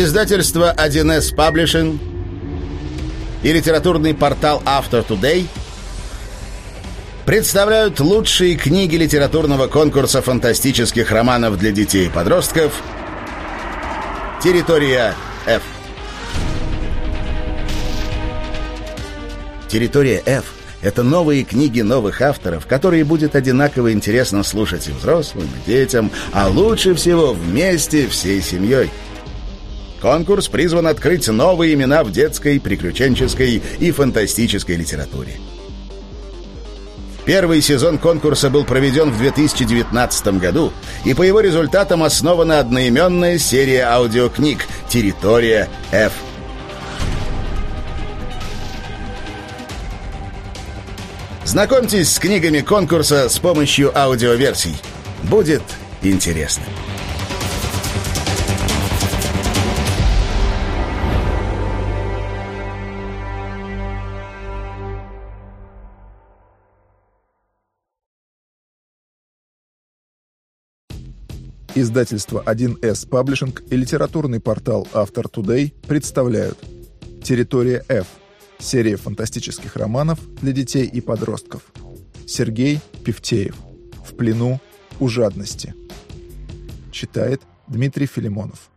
Издательство 1С Publishing и литературный портал After Today представляют лучшие книги литературного конкурса фантастических романов для детей и подростков «Территория F». «Территория F» — это новые книги новых авторов, которые будет одинаково интересно слушать и взрослым, и детям, а лучше всего вместе всей семьей — Конкурс призван открыть новые имена в детской, приключенческой и фантастической литературе. Первый сезон конкурса был проведен в 2019 году, и по его результатам основана одноименная серия аудиокниг «Территория F». Знакомьтесь с книгами конкурса с помощью аудиоверсий. Будет интересно. Издательство 1С Паблишинг и литературный портал Автор Today представляют «Территория F» — серия фантастических романов для детей и подростков. Сергей Певтеев. «В плену у жадности». Читает Дмитрий Филимонов.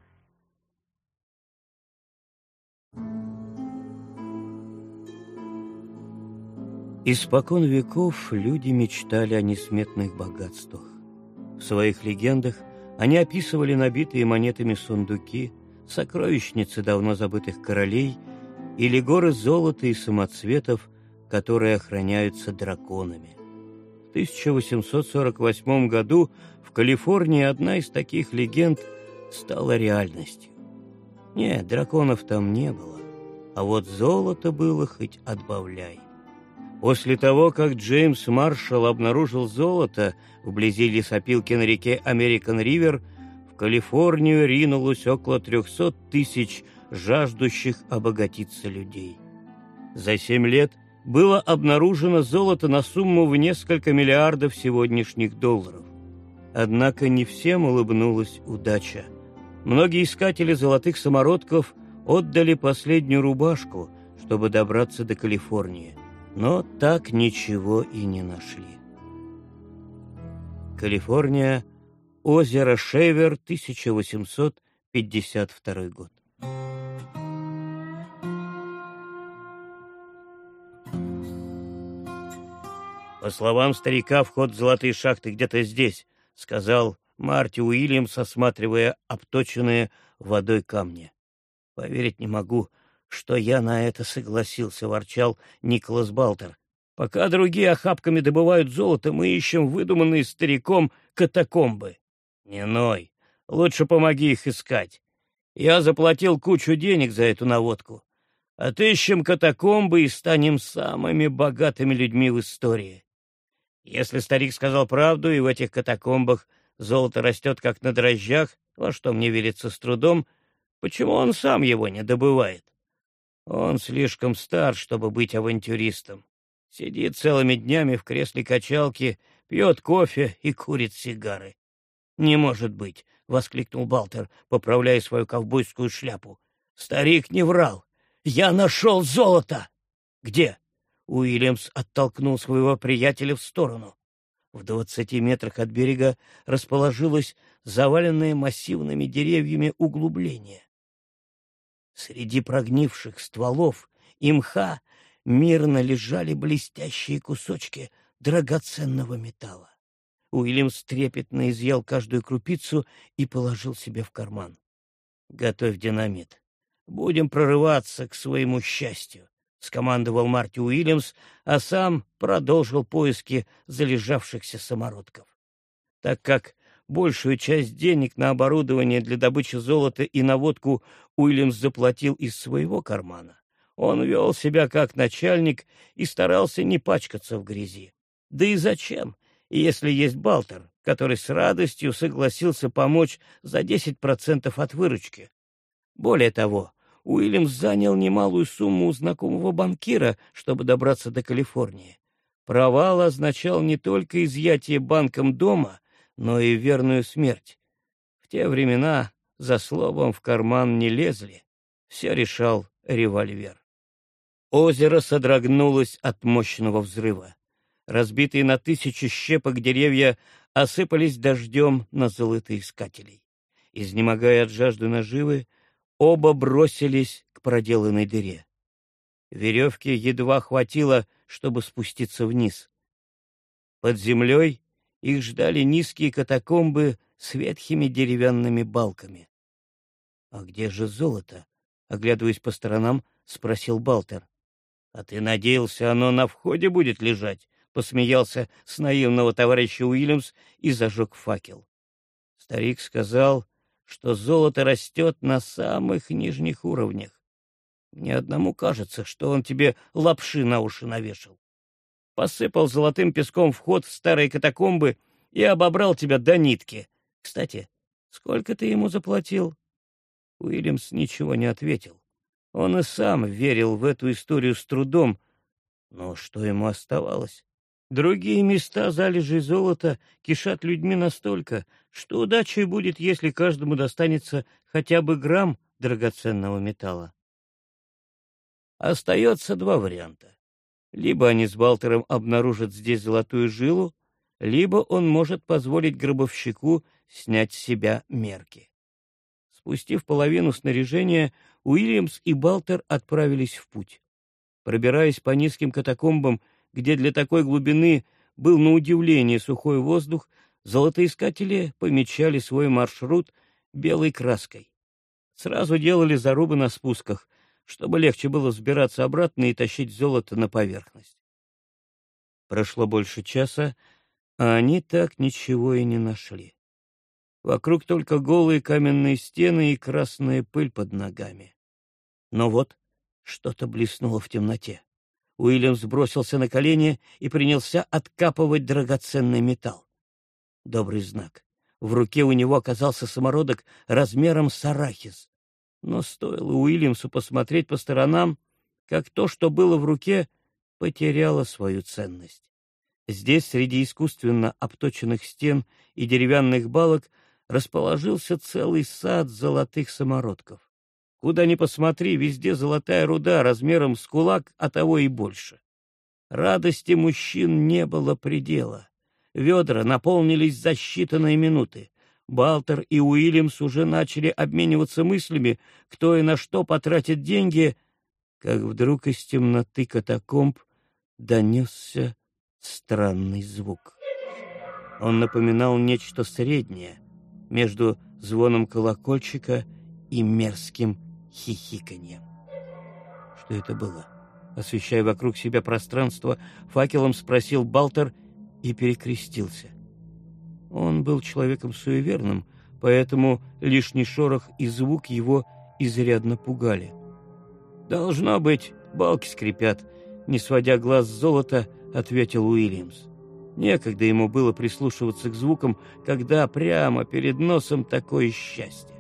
Испокон веков люди мечтали о несметных богатствах. В своих легендах они описывали набитые монетами сундуки, сокровищницы давно забытых королей или горы золота и самоцветов, которые охраняются драконами. В 1848 году в Калифорнии одна из таких легенд стала реальностью. Нет, драконов там не было, а вот золото было хоть отбавляй. После того, как Джеймс Маршалл обнаружил золото вблизи лесопилки на реке Американ-Ривер, в Калифорнию ринулось около 300 тысяч жаждущих обогатиться людей. За семь лет было обнаружено золото на сумму в несколько миллиардов сегодняшних долларов. Однако не всем улыбнулась удача. Многие искатели золотых самородков отдали последнюю рубашку, чтобы добраться до Калифорнии но так ничего и не нашли. Калифорния, озеро Шевер, 1852 год. «По словам старика, вход в золотые шахты где-то здесь», — сказал Марти Уильямс, осматривая обточенные водой камни. «Поверить не могу, что я на это согласился, — ворчал Николас Балтер. Пока другие охапками добывают золото, мы ищем выдуманные стариком катакомбы. Не ной, лучше помоги их искать. Я заплатил кучу денег за эту наводку. Отыщем катакомбы и станем самыми богатыми людьми в истории. Если старик сказал правду, и в этих катакомбах золото растет как на дрожжах, во что мне верится с трудом, почему он сам его не добывает? Он слишком стар, чтобы быть авантюристом. Сидит целыми днями в кресле качалки, пьет кофе и курит сигары. «Не может быть!» — воскликнул Балтер, поправляя свою ковбойскую шляпу. «Старик не врал! Я нашел золото!» «Где?» — Уильямс оттолкнул своего приятеля в сторону. В двадцати метрах от берега расположилось заваленное массивными деревьями углубление. Среди прогнивших стволов и мха мирно лежали блестящие кусочки драгоценного металла. Уильям трепетно изъял каждую крупицу и положил себе в карман. «Готовь динамит. Будем прорываться к своему счастью», — скомандовал Марти Уильямс, а сам продолжил поиски залежавшихся самородков. Так как Большую часть денег на оборудование для добычи золота и наводку Уильямс заплатил из своего кармана. Он вел себя как начальник и старался не пачкаться в грязи. Да и зачем, если есть Балтер, который с радостью согласился помочь за 10% от выручки? Более того, Уильямс занял немалую сумму у знакомого банкира, чтобы добраться до Калифорнии. Провал означал не только изъятие банком дома, но и верную смерть. В те времена за словом в карман не лезли. Все решал револьвер. Озеро содрогнулось от мощного взрыва. Разбитые на тысячи щепок деревья осыпались дождем на золотоискателей. Изнемогая от жажды наживы, оба бросились к проделанной дыре. Веревки едва хватило, чтобы спуститься вниз. Под землей их ждали низкие катакомбы с ветхими деревянными балками. — А где же золото? — оглядываясь по сторонам, спросил Балтер. — А ты надеялся, оно на входе будет лежать? — посмеялся с наивного товарища Уильямс и зажег факел. Старик сказал, что золото растет на самых нижних уровнях. Мне одному кажется, что он тебе лапши на уши навешал. Посыпал золотым песком вход в старые катакомбы и обобрал тебя до нитки. Кстати, сколько ты ему заплатил? Уильямс ничего не ответил. Он и сам верил в эту историю с трудом, но что ему оставалось? Другие места залежей золота кишат людьми настолько, что удачей будет, если каждому достанется хотя бы грамм драгоценного металла. Остается два варианта. Либо они с Балтером обнаружат здесь золотую жилу, либо он может позволить гробовщику снять с себя мерки. Спустив половину снаряжения, Уильямс и Балтер отправились в путь. Пробираясь по низким катакомбам, где для такой глубины был на удивление сухой воздух, золотоискатели помечали свой маршрут белой краской. Сразу делали зарубы на спусках, чтобы легче было взбираться обратно и тащить золото на поверхность. Прошло больше часа, а они так ничего и не нашли. Вокруг только голые каменные стены и красная пыль под ногами. Но вот что-то блеснуло в темноте. Уильямс бросился на колени и принялся откапывать драгоценный металл. Добрый знак. В руке у него оказался самородок размером с арахис. Но стоило Уильямсу посмотреть по сторонам, как то, что было в руке, потеряло свою ценность. Здесь, среди искусственно обточенных стен и деревянных балок, расположился целый сад золотых самородков. Куда ни посмотри, везде золотая руда размером с кулак, а того и больше. Радости мужчин не было предела. Ведра наполнились за считанные минуты. Балтер и Уильямс уже начали обмениваться мыслями, кто и на что потратит деньги, как вдруг из темноты катакомб донесся странный звук. Он напоминал нечто среднее между звоном колокольчика и мерзким хихиканьем. Что это было? Освещая вокруг себя пространство, факелом спросил Балтер и перекрестился. Он был человеком суеверным, поэтому лишний шорох и звук его изрядно пугали. «Должно быть, балки скрипят», — не сводя глаз с золота, ответил Уильямс. Некогда ему было прислушиваться к звукам, когда прямо перед носом такое счастье.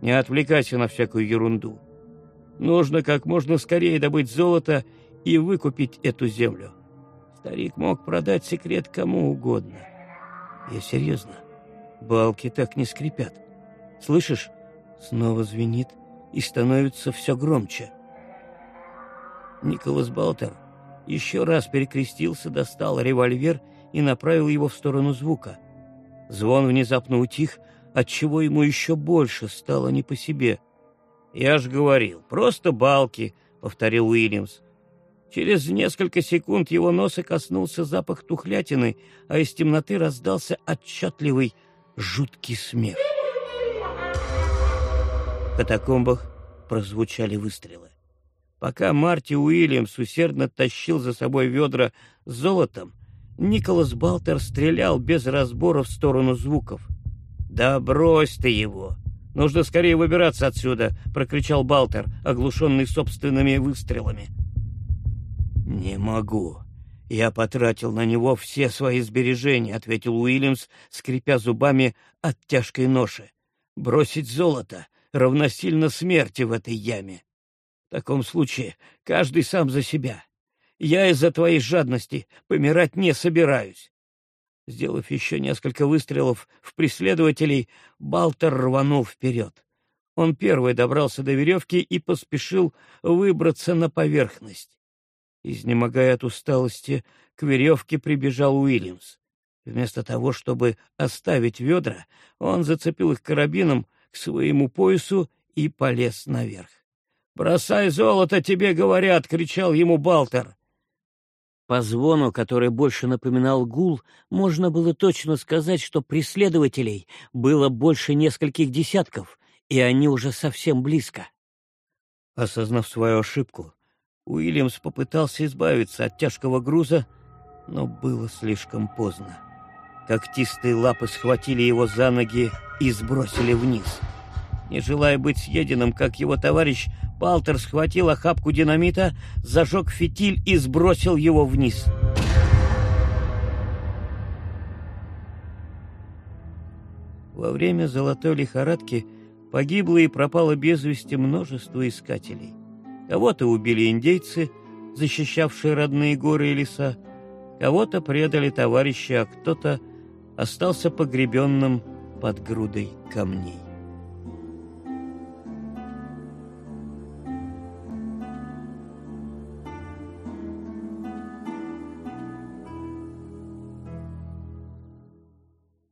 Не отвлекайся на всякую ерунду. Нужно как можно скорее добыть золото и выкупить эту землю. Старик мог продать секрет кому угодно. Я серьезно. Балки так не скрипят. Слышишь? Снова звенит и становится все громче. Николас Балтер еще раз перекрестился, достал револьвер и направил его в сторону звука. Звон внезапно утих, отчего ему еще больше стало не по себе. «Я ж говорил, просто балки», — повторил Уильямс. Через несколько секунд его носа коснулся запах тухлятины, а из темноты раздался отчетливый, жуткий смех. В катакомбах прозвучали выстрелы. Пока Марти Уильямс усердно тащил за собой ведра с золотом, Николас Балтер стрелял без разбора в сторону звуков. «Да брось ты его! Нужно скорее выбираться отсюда!» — прокричал Балтер, оглушенный собственными выстрелами. «Не могу. Я потратил на него все свои сбережения», — ответил Уильямс, скрипя зубами от тяжкой ноши. «Бросить золото равносильно смерти в этой яме. В таком случае каждый сам за себя. Я из-за твоей жадности помирать не собираюсь. Сделав еще несколько выстрелов в преследователей, Балтер рванул вперед. Он первый добрался до веревки и поспешил выбраться на поверхность. Изнемогая от усталости, к веревке прибежал Уильямс. Вместо того, чтобы оставить ведра, он зацепил их карабином к своему поясу и полез наверх. «Бросай золото, тебе говорят!» — кричал ему Балтер. По звону, который больше напоминал гул, можно было точно сказать, что преследователей было больше нескольких десятков, и они уже совсем близко. Осознав свою ошибку, Уильямс попытался избавиться от тяжкого груза, но было слишком поздно. Когтистые лапы схватили его за ноги и сбросили вниз. Не желая быть съеденным, как его товарищ, Балтер схватил охапку динамита, зажег фитиль и сбросил его вниз. Во время золотой лихорадки погибло и пропало без вести множество искателей. Кого-то убили индейцы, защищавшие родные горы и леса, кого-то предали товарищи, а кто-то остался погребенным под грудой камней.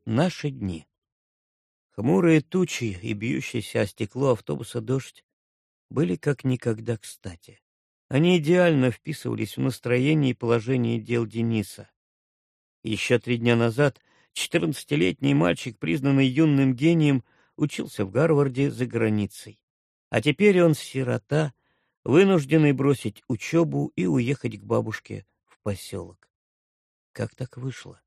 Наши дни. Хмурые тучи и бьющийся о стекло автобуса дождь были как никогда кстати. Они идеально вписывались в настроение и положение дел Дениса. Еще три дня назад четырнадцатилетний мальчик, признанный юным гением, учился в Гарварде за границей. А теперь он сирота, вынужденный бросить учебу и уехать к бабушке в поселок. Как так вышло?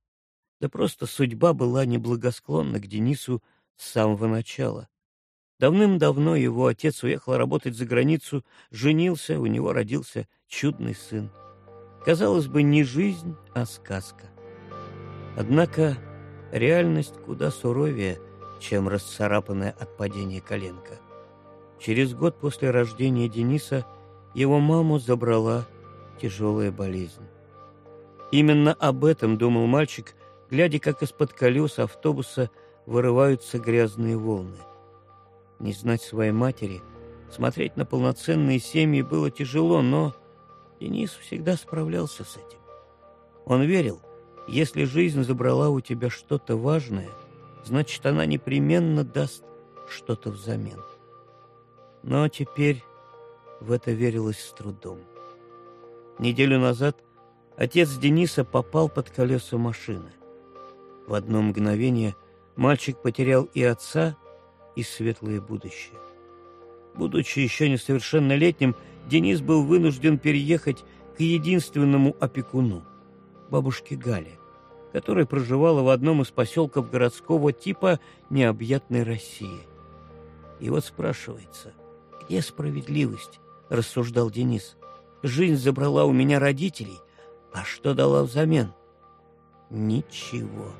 Да просто судьба была неблагосклонна к Денису с самого начала. Давным-давно его отец уехал работать за границу, женился, у него родился чудный сын. Казалось бы, не жизнь, а сказка. Однако реальность куда суровее, чем расцарапанная от падения коленка. Через год после рождения Дениса его маму забрала тяжелая болезнь. Именно об этом думал мальчик, глядя, как из-под колес автобуса вырываются грязные волны. Не знать своей матери, смотреть на полноценные семьи было тяжело, но Денис всегда справлялся с этим. Он верил, если жизнь забрала у тебя что-то важное, значит, она непременно даст что-то взамен. Но теперь в это верилось с трудом. Неделю назад отец Дениса попал под колеса машины. В одно мгновение мальчик потерял и отца, и светлое будущее. Будучи еще несовершеннолетним, Денис был вынужден переехать к единственному опекуну – бабушке Гале, которая проживала в одном из поселков городского типа необъятной России. И вот спрашивается, где справедливость, рассуждал Денис. Жизнь забрала у меня родителей, а что дала взамен? Ничего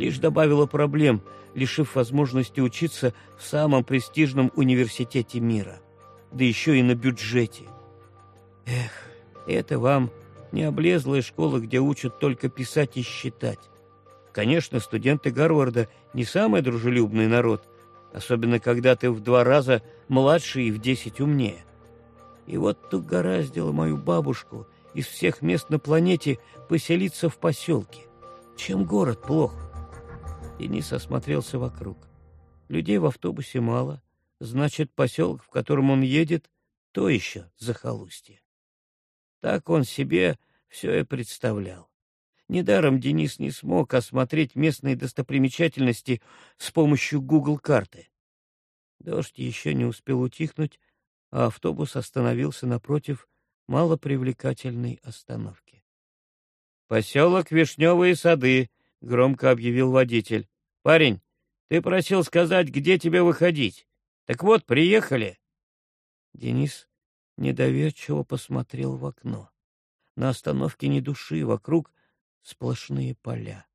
лишь добавила проблем, лишив возможности учиться в самом престижном университете мира, да еще и на бюджете. Эх, это вам не облезлая школа, где учат только писать и считать. Конечно, студенты Гарварда не самый дружелюбный народ, особенно когда ты в два раза младше и в десять умнее. И вот тут гораздило мою бабушку из всех мест на планете поселиться в поселке. Чем город плох? Денис осмотрелся вокруг. Людей в автобусе мало, значит, поселок, в котором он едет, то еще захолустье. Так он себе все и представлял. Недаром Денис не смог осмотреть местные достопримечательности с помощью Google-карты. Дождь еще не успел утихнуть, а автобус остановился напротив малопривлекательной остановки. «Поселок Вишневые сады», — громко объявил водитель. «Парень, ты просил сказать, где тебе выходить. Так вот, приехали». Денис недоверчиво посмотрел в окно. На остановке ни души, вокруг сплошные поля.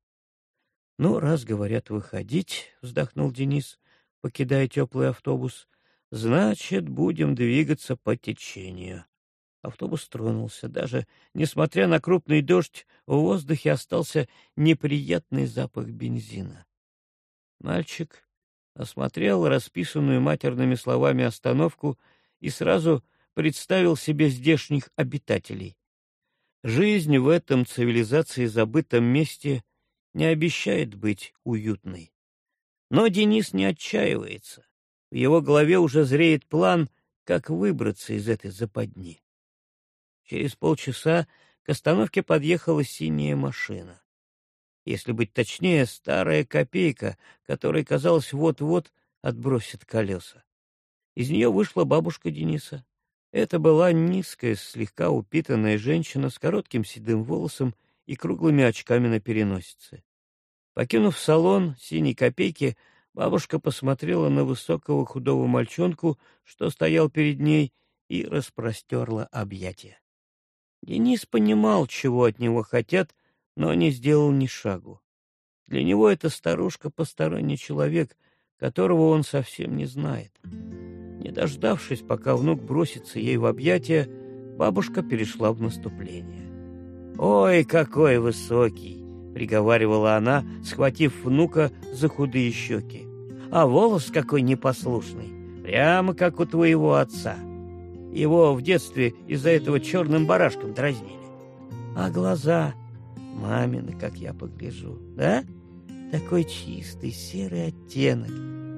«Ну, раз говорят выходить», — вздохнул Денис, покидая теплый автобус, — «значит, будем двигаться по течению». Автобус тронулся. Даже несмотря на крупный дождь, в воздухе остался неприятный запах бензина. Мальчик осмотрел расписанную матерными словами остановку и сразу представил себе здешних обитателей. Жизнь в этом цивилизации забытом месте не обещает быть уютной. Но Денис не отчаивается. В его голове уже зреет план, как выбраться из этой западни. Через полчаса к остановке подъехала синяя машина. Если быть точнее, старая копейка, которая, казалось, вот-вот отбросит колеса. Из нее вышла бабушка Дениса. Это была низкая, слегка упитанная женщина с коротким седым волосом и круглыми очками на переносице. Покинув салон синей копейки, бабушка посмотрела на высокого худого мальчонку, что стоял перед ней, и распростерла объятия. Денис понимал, чего от него хотят, но не сделал ни шагу. Для него эта старушка посторонний человек, которого он совсем не знает. Не дождавшись, пока внук бросится ей в объятия, бабушка перешла в наступление. «Ой, какой высокий!» — приговаривала она, схватив внука за худые щеки. «А волос какой непослушный, прямо как у твоего отца. Его в детстве из-за этого черным барашком дразнили. А глаза мамины, как я погляжу, да? Такой чистый серый оттенок.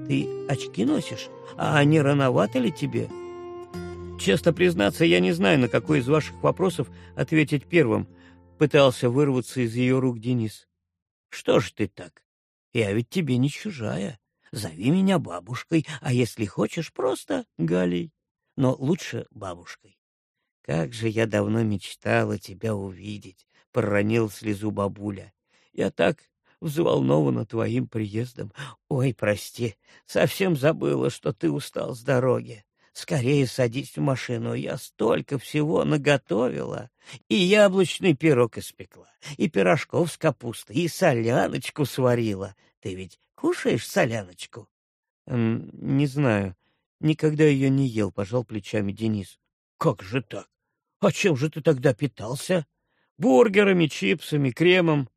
Ты очки носишь? А не рановато ли тебе? Честно признаться, я не знаю, на какой из ваших вопросов ответить первым. Пытался вырваться из ее рук Денис. Что ж ты так? Я ведь тебе не чужая. Зови меня бабушкой, а если хочешь, просто Галей. Но лучше бабушкой. Как же я давно мечтала тебя увидеть проронил слезу бабуля. Я так взволнована твоим приездом. Ой, прости, совсем забыла, что ты устал с дороги. Скорее садись в машину, я столько всего наготовила. И яблочный пирог испекла, и пирожков с капустой, и соляночку сварила. Ты ведь кушаешь соляночку? Не знаю, никогда ее не ел, пожал плечами Денис. Как же так? А чем же ты тогда питался? бургерами, чипсами, кремом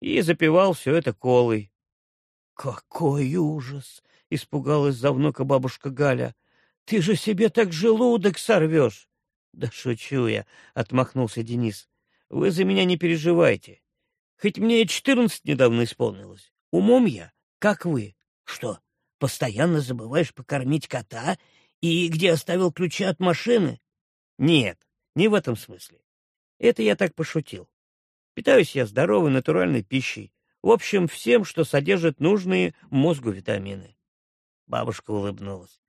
и запивал все это колой. — Какой ужас! — испугалась за внука бабушка Галя. — Ты же себе так желудок сорвешь! — Да шучу я, — отмахнулся Денис. — Вы за меня не переживайте. Хоть мне четырнадцать недавно исполнилось. Умом я, как вы. Что, постоянно забываешь покормить кота? И где оставил ключи от машины? Нет, не в этом смысле. Это я так пошутил. Питаюсь я здоровой натуральной пищей. В общем, всем, что содержит нужные мозгу витамины. Бабушка улыбнулась.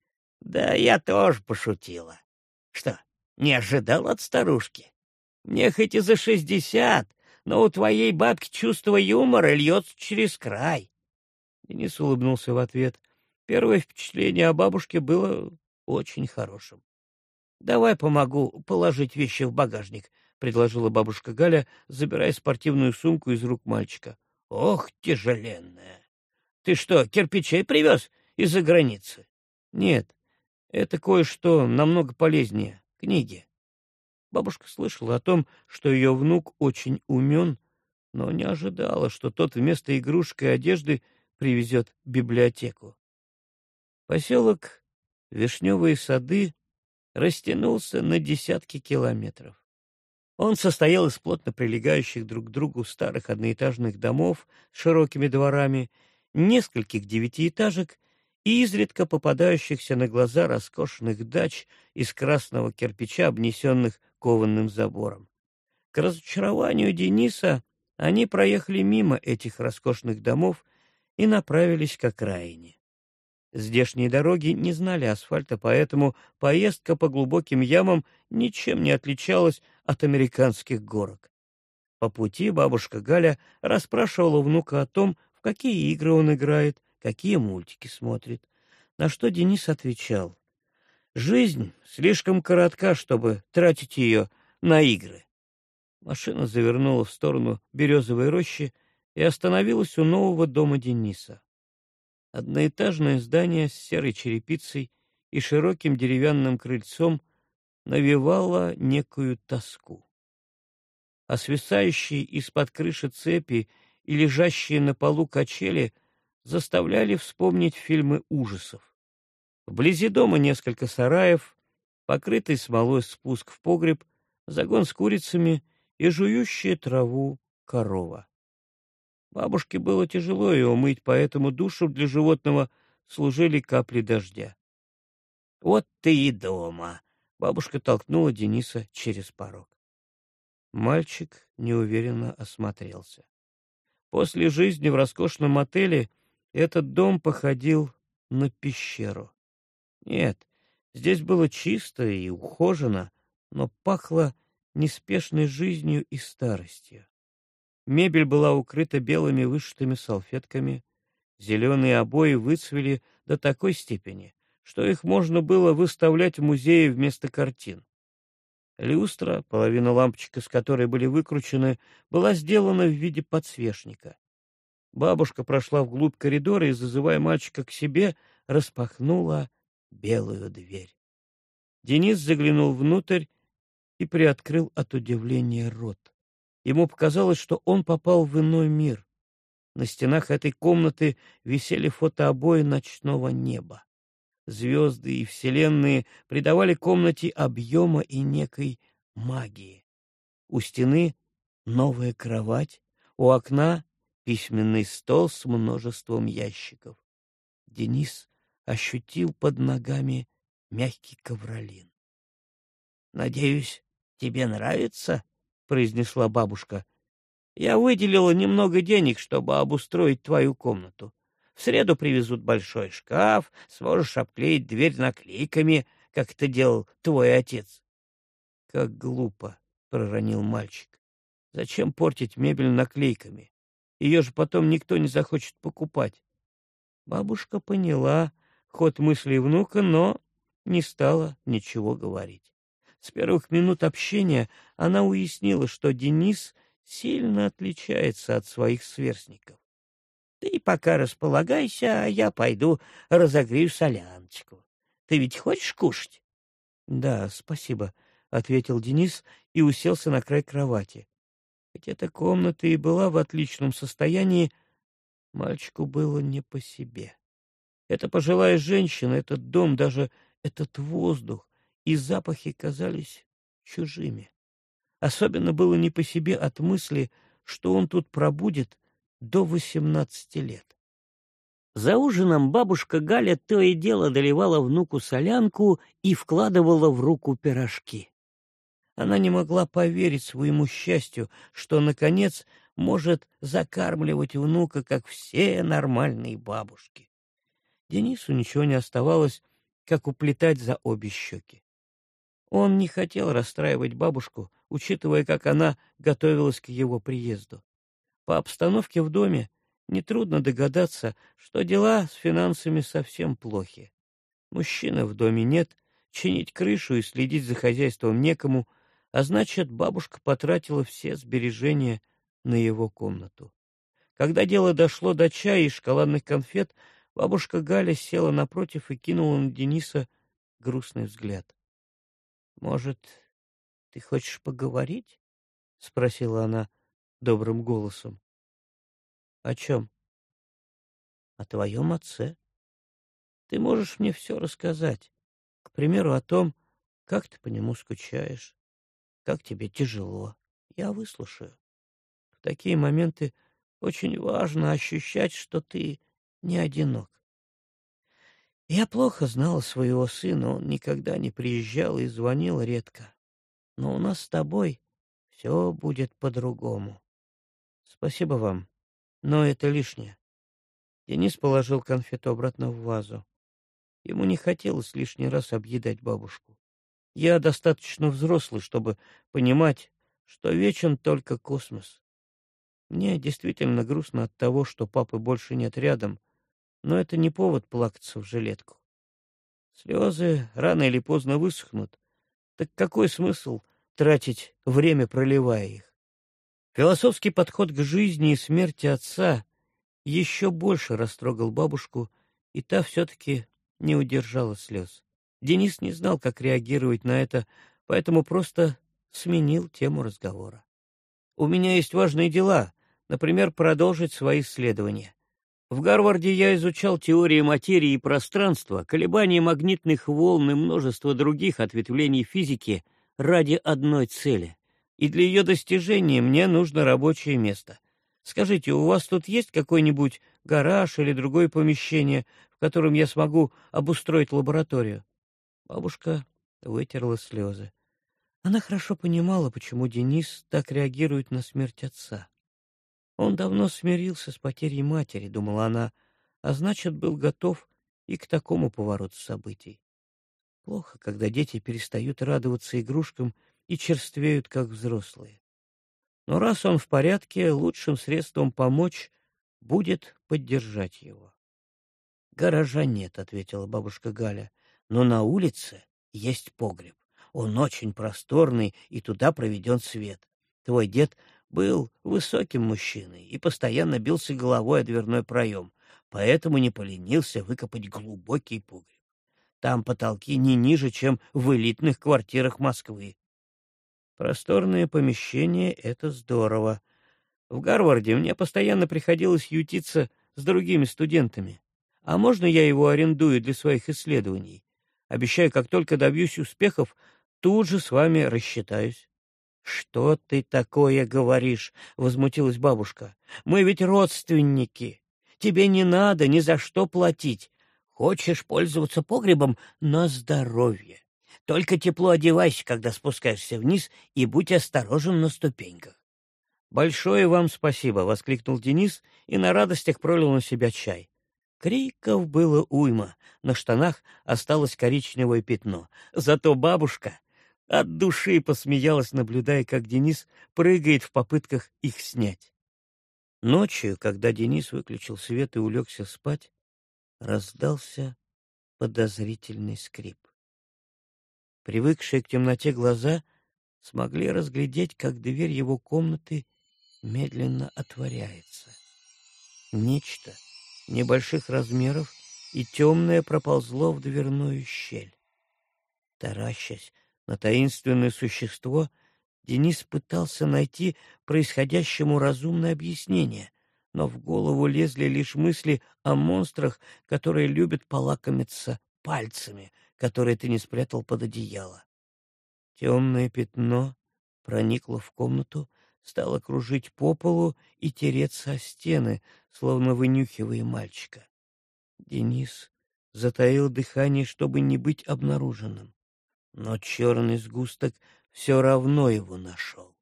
Да я тоже пошутила. Что, не ожидал от старушки? Мне хоть и за шестьдесят, но у твоей бабки чувство юмора льется через край. Денис улыбнулся в ответ. Первое впечатление о бабушке было очень хорошим. Давай помогу положить вещи в багажник, — предложила бабушка Галя, забирая спортивную сумку из рук мальчика. — Ох, тяжеленная! Ты что, кирпичей привез из-за границы? — Нет, это кое-что намного полезнее. Книги. Бабушка слышала о том, что ее внук очень умен, но не ожидала, что тот вместо игрушек и одежды привезет библиотеку. Поселок Вишневые сады растянулся на десятки километров. Он состоял из плотно прилегающих друг к другу старых одноэтажных домов с широкими дворами, нескольких девятиэтажек и изредка попадающихся на глаза роскошных дач из красного кирпича, обнесенных кованым забором. К разочарованию Дениса они проехали мимо этих роскошных домов и направились к окраине. Здешние дороги не знали асфальта, поэтому поездка по глубоким ямам ничем не отличалась от американских горок. По пути бабушка Галя расспрашивала внука о том, в какие игры он играет, какие мультики смотрит, на что Денис отвечал. «Жизнь слишком коротка, чтобы тратить ее на игры». Машина завернула в сторону березовой рощи и остановилась у нового дома Дениса. Одноэтажное здание с серой черепицей и широким деревянным крыльцом навевало некую тоску. А свисающие из-под крыши цепи и лежащие на полу качели заставляли вспомнить фильмы ужасов. Вблизи дома несколько сараев, покрытый смолой спуск в погреб, загон с курицами и жующая траву корова. Бабушке было тяжело ее умыть, поэтому душем для животного служили капли дождя. — Вот ты и дома! — бабушка толкнула Дениса через порог. Мальчик неуверенно осмотрелся. После жизни в роскошном отеле этот дом походил на пещеру. Нет, здесь было чисто и ухожено, но пахло неспешной жизнью и старостью. Мебель была укрыта белыми вышитыми салфетками, зеленые обои выцвели до такой степени, что их можно было выставлять в музее вместо картин. Люстра, половина лампочек с которой были выкручены, была сделана в виде подсвечника. Бабушка прошла вглубь коридора и, зазывая мальчика к себе, распахнула белую дверь. Денис заглянул внутрь и приоткрыл от удивления рот. Ему показалось, что он попал в иной мир. На стенах этой комнаты висели фотообои ночного неба. Звезды и вселенные придавали комнате объема и некой магии. У стены новая кровать, у окна письменный стол с множеством ящиков. Денис ощутил под ногами мягкий ковролин. — Надеюсь, тебе нравится? — произнесла бабушка. — Я выделила немного денег, чтобы обустроить твою комнату. В среду привезут большой шкаф, сможешь обклеить дверь наклейками, как это делал твой отец. — Как глупо, — проронил мальчик. — Зачем портить мебель наклейками? Ее же потом никто не захочет покупать. Бабушка поняла ход мыслей внука, но не стала ничего говорить. С первых минут общения она уяснила, что Денис сильно отличается от своих сверстников. — Ты пока располагайся, а я пойду разогрею соляночку. Ты ведь хочешь кушать? — Да, спасибо, — ответил Денис и уселся на край кровати. Хоть эта комната и была в отличном состоянии, мальчику было не по себе. Эта пожилая женщина, этот дом, даже этот воздух и запахи казались чужими. Особенно было не по себе от мысли, что он тут пробудет до восемнадцати лет. За ужином бабушка Галя то и дело доливала внуку солянку и вкладывала в руку пирожки. Она не могла поверить своему счастью, что, наконец, может закармливать внука, как все нормальные бабушки. Денису ничего не оставалось, как уплетать за обе щеки. Он не хотел расстраивать бабушку, учитывая, как она готовилась к его приезду. По обстановке в доме нетрудно догадаться, что дела с финансами совсем плохи. Мужчины в доме нет, чинить крышу и следить за хозяйством некому, а значит, бабушка потратила все сбережения на его комнату. Когда дело дошло до чая и шоколадных конфет, бабушка Галя села напротив и кинула на Дениса грустный взгляд. — Может, ты хочешь поговорить? — спросила она добрым голосом. — О чем? — О твоем отце. Ты можешь мне все рассказать. К примеру, о том, как ты по нему скучаешь, как тебе тяжело. Я выслушаю. В такие моменты очень важно ощущать, что ты не одинок. Я плохо знала своего сына, он никогда не приезжал и звонил редко. Но у нас с тобой все будет по-другому. Спасибо вам, но это лишнее. Денис положил конфету обратно в вазу. Ему не хотелось лишний раз объедать бабушку. Я достаточно взрослый, чтобы понимать, что вечен только космос. Мне действительно грустно от того, что папы больше нет рядом, но это не повод плакаться в жилетку. Слезы рано или поздно высохнут. Так какой смысл тратить время, проливая их? Философский подход к жизни и смерти отца еще больше растрогал бабушку, и та все-таки не удержала слез. Денис не знал, как реагировать на это, поэтому просто сменил тему разговора. «У меня есть важные дела, например, продолжить свои исследования. В Гарварде я изучал теории материи и пространства, колебания магнитных волн и множество других ответвлений физики ради одной цели. И для ее достижения мне нужно рабочее место. Скажите, у вас тут есть какой-нибудь гараж или другое помещение, в котором я смогу обустроить лабораторию? Бабушка вытерла слезы. Она хорошо понимала, почему Денис так реагирует на смерть отца. Он давно смирился с потерей матери, думала она, а значит, был готов и к такому повороту событий. Плохо, когда дети перестают радоваться игрушкам и черствеют, как взрослые. Но раз он в порядке, лучшим средством помочь будет поддержать его. «Гаража нет», — ответила бабушка Галя, — «но на улице есть погреб. Он очень просторный, и туда проведен свет. Твой дед был высоким мужчиной и постоянно бился головой о дверной проем, поэтому не поленился выкопать глубокий погреб. Там потолки не ниже, чем в элитных квартирах Москвы. Просторное помещение — это здорово. В Гарварде мне постоянно приходилось ютиться с другими студентами. А можно я его арендую для своих исследований? Обещаю, как только добьюсь успехов, тут же с вами рассчитаюсь. «Что ты такое говоришь?» — возмутилась бабушка. «Мы ведь родственники. Тебе не надо ни за что платить. Хочешь пользоваться погребом — на здоровье. Только тепло одевайся, когда спускаешься вниз, и будь осторожен на ступеньках». «Большое вам спасибо!» — воскликнул Денис и на радостях пролил на себя чай. Криков было уйма, на штанах осталось коричневое пятно. Зато бабушка от души посмеялась, наблюдая, как Денис прыгает в попытках их снять. Ночью, когда Денис выключил свет и улегся спать, раздался подозрительный скрип. Привыкшие к темноте глаза смогли разглядеть, как дверь его комнаты медленно отворяется. Нечто небольших размеров и темное проползло в дверную щель. Таращась на таинственное существо, Денис пытался найти происходящему разумное объяснение, но в голову лезли лишь мысли о монстрах, которые любят полакомиться пальцами, которые ты не спрятал под одеяло. Темное пятно проникло в комнату, стало кружить по полу и тереться о стены, словно вынюхивая мальчика. Денис затаил дыхание, чтобы не быть обнаруженным. Но черный сгусток все равно его нашел.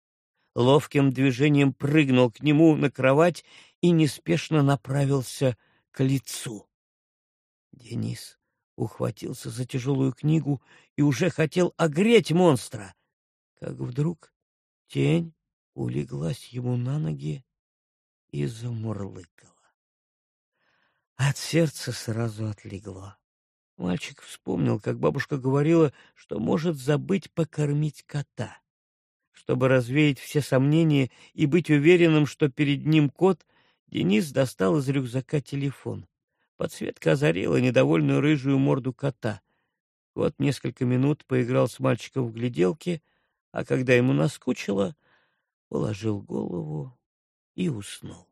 Ловким движением прыгнул к нему на кровать и неспешно направился к лицу. Денис ухватился за тяжелую книгу и уже хотел огреть монстра, как вдруг тень улеглась ему на ноги и замурлыкала. От сердца сразу отлегло. Мальчик вспомнил, как бабушка говорила, что может забыть покормить кота. Чтобы развеять все сомнения и быть уверенным, что перед ним кот, Денис достал из рюкзака телефон. Подсветка озарила недовольную рыжую морду кота. Кот несколько минут поиграл с мальчиком в гляделки, а когда ему наскучило, положил голову и уснул.